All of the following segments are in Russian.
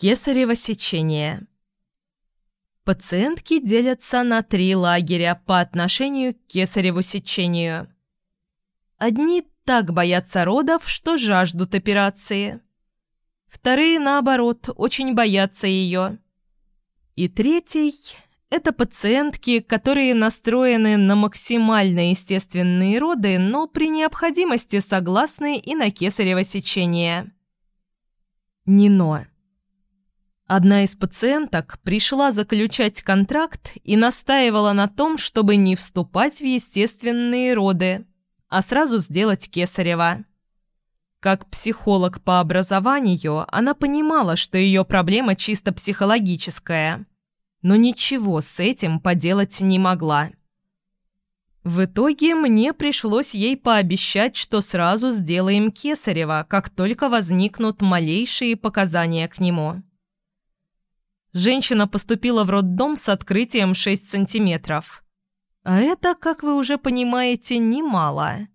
Кесарево сечение. Пациентки делятся на три лагеря по отношению к кесареву сечению. Одни так боятся родов, что жаждут операции. Вторые, наоборот, очень боятся ее. И третий – это пациентки, которые настроены на максимально естественные роды, но при необходимости согласны и на кесарево сечение. Нино. Одна из пациенток пришла заключать контракт и настаивала на том, чтобы не вступать в естественные роды, а сразу сделать кесарево. Как психолог по образованию, она понимала, что ее проблема чисто психологическая, но ничего с этим поделать не могла. В итоге мне пришлось ей пообещать, что сразу сделаем кесарево, как только возникнут малейшие показания к нему. Женщина поступила в роддом с открытием 6 сантиметров. А это, как вы уже понимаете, немало.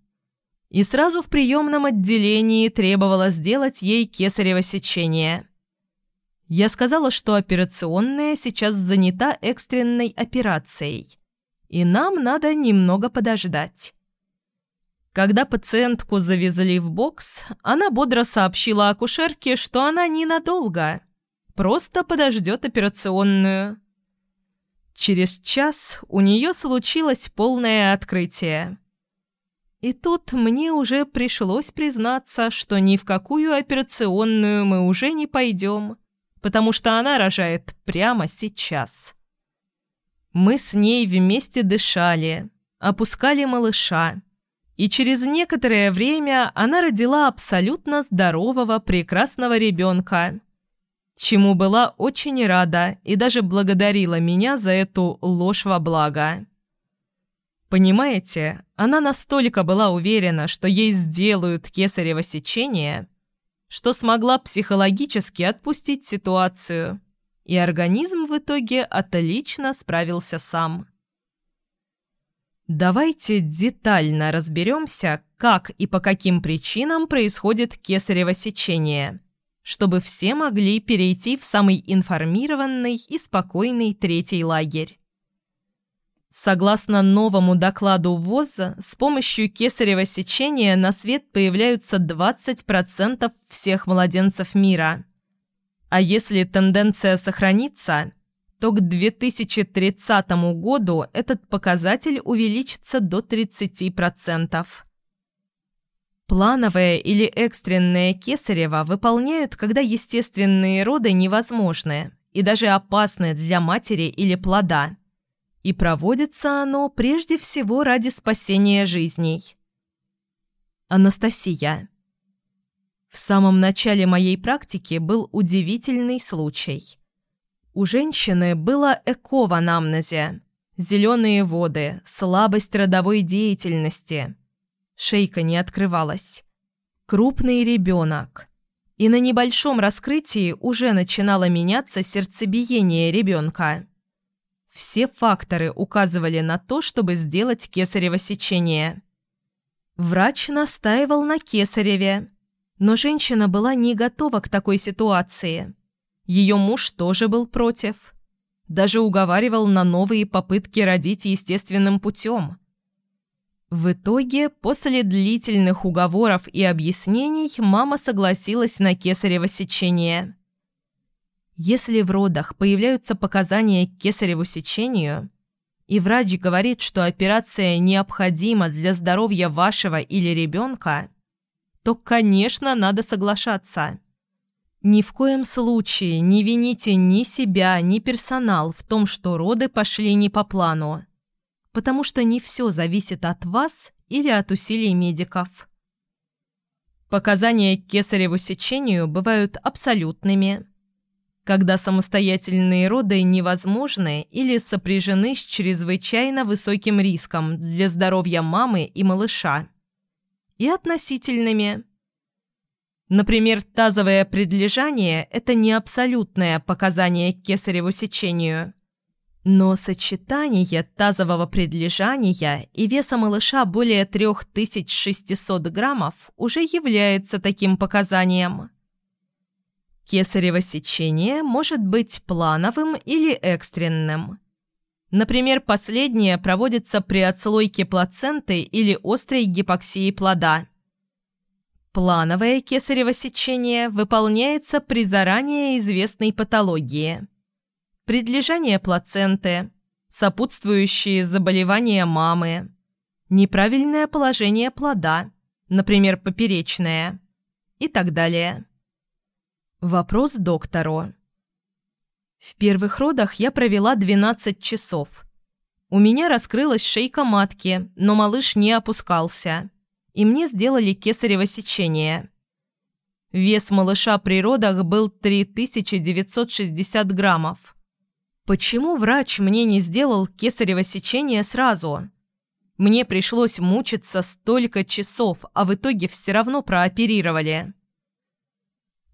И сразу в приемном отделении требовала сделать ей кесарево сечение. Я сказала, что операционная сейчас занята экстренной операцией, и нам надо немного подождать. Когда пациентку завезли в бокс, она бодро сообщила акушерке, что она ненадолго – Просто подождет операционную. Через час у нее случилось полное открытие. И тут мне уже пришлось признаться, что ни в какую операционную мы уже не пойдем, потому что она рожает прямо сейчас. Мы с ней вместе дышали, опускали малыша, и через некоторое время она родила абсолютно здорового, прекрасного ребенка чему была очень рада и даже благодарила меня за эту ложь во благо. Понимаете, она настолько была уверена, что ей сделают кесарево сечение, что смогла психологически отпустить ситуацию, и организм в итоге отлично справился сам. Давайте детально разберемся, как и по каким причинам происходит кесарево сечение – чтобы все могли перейти в самый информированный и спокойный третий лагерь. Согласно новому докладу ВОЗ, с помощью кесарево сечения на свет появляются 20% всех младенцев мира. А если тенденция сохранится, то к 2030 году этот показатель увеличится до 30%. Плановое или экстренное кесарево выполняют, когда естественные роды невозможны и даже опасны для матери или плода. И проводится оно прежде всего ради спасения жизней. Анастасия. В самом начале моей практики был удивительный случай. У женщины было ЭКО в анамнезе, зеленые воды, слабость родовой деятельности – Шейка не открывалась. Крупный ребенок. И на небольшом раскрытии уже начинало меняться сердцебиение ребенка. Все факторы указывали на то, чтобы сделать кесарево сечение. Врач настаивал на кесареве, но женщина была не готова к такой ситуации. Ее муж тоже был против. Даже уговаривал на новые попытки родить естественным путем – в итоге, после длительных уговоров и объяснений, мама согласилась на кесарево сечение. Если в родах появляются показания к кесареву сечению, и врач говорит, что операция необходима для здоровья вашего или ребенка, то, конечно, надо соглашаться. Ни в коем случае не вините ни себя, ни персонал в том, что роды пошли не по плану потому что не все зависит от вас или от усилий медиков. Показания к кесареву сечению бывают абсолютными, когда самостоятельные роды невозможны или сопряжены с чрезвычайно высоким риском для здоровья мамы и малыша, и относительными. Например, тазовое предлежание – это не абсолютное показание к кесареву сечению – но сочетание тазового предлежания и веса малыша более 3600 граммов уже является таким показанием. Кесарево сечение может быть плановым или экстренным. Например, последнее проводится при отслойке плаценты или острой гипоксии плода. Плановое кесарево сечение выполняется при заранее известной патологии. Предлежание плаценты, сопутствующие заболевания мамы, неправильное положение плода, например, поперечное, и так далее. Вопрос доктору. В первых родах я провела 12 часов. У меня раскрылась шейка матки, но малыш не опускался, и мне сделали кесарево сечение. Вес малыша при родах был 3960 граммов. Почему врач мне не сделал кесарево сечение сразу? Мне пришлось мучиться столько часов, а в итоге все равно прооперировали.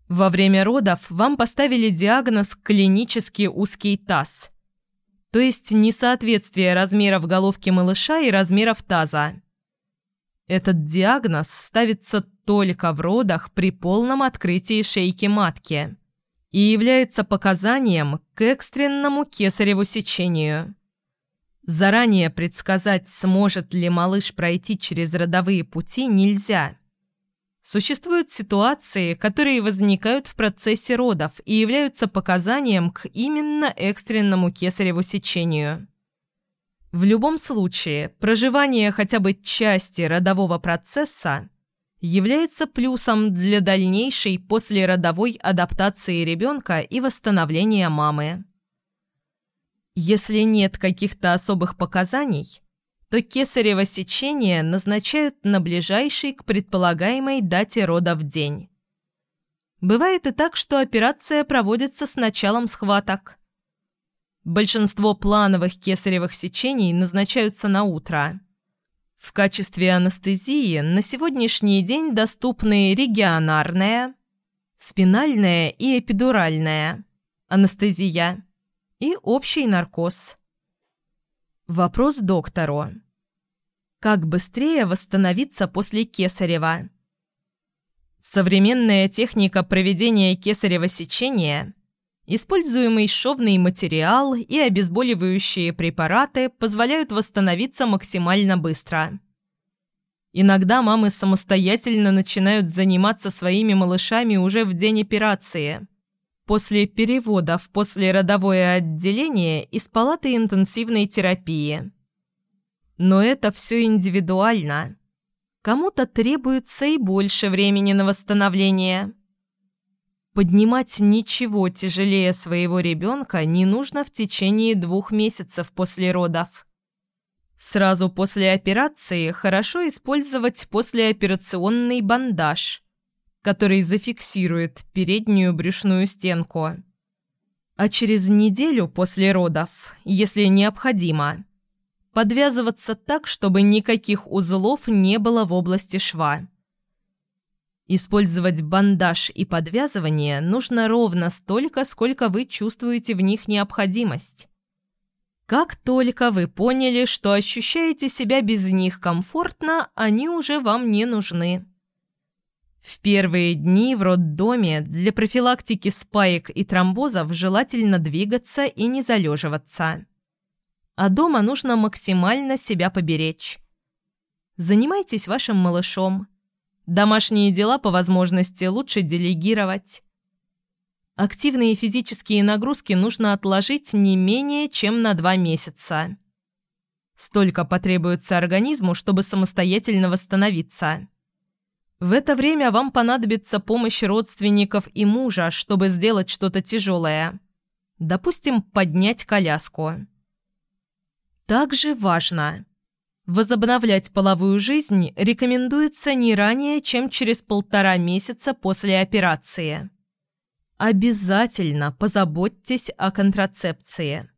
Во время родов вам поставили диагноз «клинически узкий таз», то есть несоответствие размеров головки малыша и размеров таза. Этот диагноз ставится только в родах при полном открытии шейки матки и является показанием к экстренному кесареву сечению. Заранее предсказать, сможет ли малыш пройти через родовые пути, нельзя – Существуют ситуации, которые возникают в процессе родов и являются показанием к именно экстренному кесареву сечению. В любом случае, проживание хотя бы части родового процесса является плюсом для дальнейшей послеродовой адаптации ребенка и восстановления мамы. Если нет каких-то особых показаний, то кесарево сечение назначают на ближайший к предполагаемой дате рода в день. Бывает и так, что операция проводится с началом схваток. Большинство плановых кесаревых сечений назначаются на утро. В качестве анестезии на сегодняшний день доступны регионарная, спинальная и эпидуральная анестезия и общий наркоз. Вопрос доктору. Как быстрее восстановиться после кесарева? Современная техника проведения кесарево сечения, используемый шовный материал и обезболивающие препараты позволяют восстановиться максимально быстро. Иногда мамы самостоятельно начинают заниматься своими малышами уже в день операции, после перевода в послеродовое отделение из палаты интенсивной терапии. Но это все индивидуально. Кому-то требуется и больше времени на восстановление. Поднимать ничего тяжелее своего ребенка не нужно в течение двух месяцев после родов. Сразу после операции хорошо использовать послеоперационный бандаж, который зафиксирует переднюю брюшную стенку. А через неделю после родов, если необходимо, подвязываться так, чтобы никаких узлов не было в области шва. Использовать бандаж и подвязывание нужно ровно столько, сколько вы чувствуете в них необходимость. Как только вы поняли, что ощущаете себя без них комфортно, они уже вам не нужны. В первые дни в роддоме для профилактики спаек и тромбозов желательно двигаться и не залеживаться а дома нужно максимально себя поберечь. Занимайтесь вашим малышом. Домашние дела по возможности лучше делегировать. Активные физические нагрузки нужно отложить не менее чем на два месяца. Столько потребуется организму, чтобы самостоятельно восстановиться. В это время вам понадобится помощь родственников и мужа, чтобы сделать что-то тяжелое. Допустим, поднять коляску. Также важно. Возобновлять половую жизнь рекомендуется не ранее, чем через полтора месяца после операции. Обязательно позаботьтесь о контрацепции.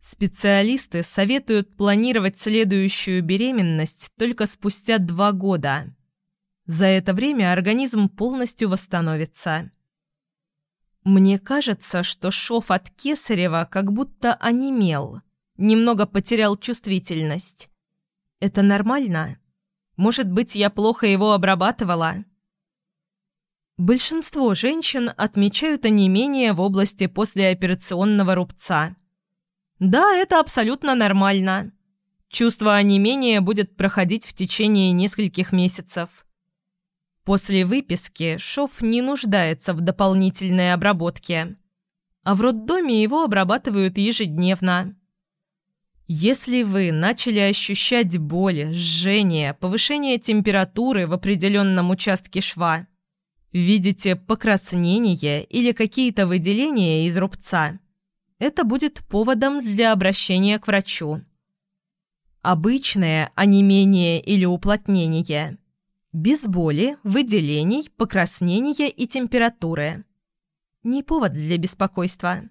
Специалисты советуют планировать следующую беременность только спустя два года. За это время организм полностью восстановится. Мне кажется, что шов от Кесарева как будто онемел – немного потерял чувствительность. Это нормально? Может быть, я плохо его обрабатывала? Большинство женщин отмечают онемение в области послеоперационного рубца. Да, это абсолютно нормально. Чувство онемения будет проходить в течение нескольких месяцев. После выписки шов не нуждается в дополнительной обработке, а в роддоме его обрабатывают ежедневно. Если вы начали ощущать боль, жжение, повышение температуры в определенном участке шва, видите покраснение или какие-то выделения из рубца, это будет поводом для обращения к врачу. Обычное онемение или уплотнение – без боли, выделений, покраснения и температуры. Не повод для беспокойства.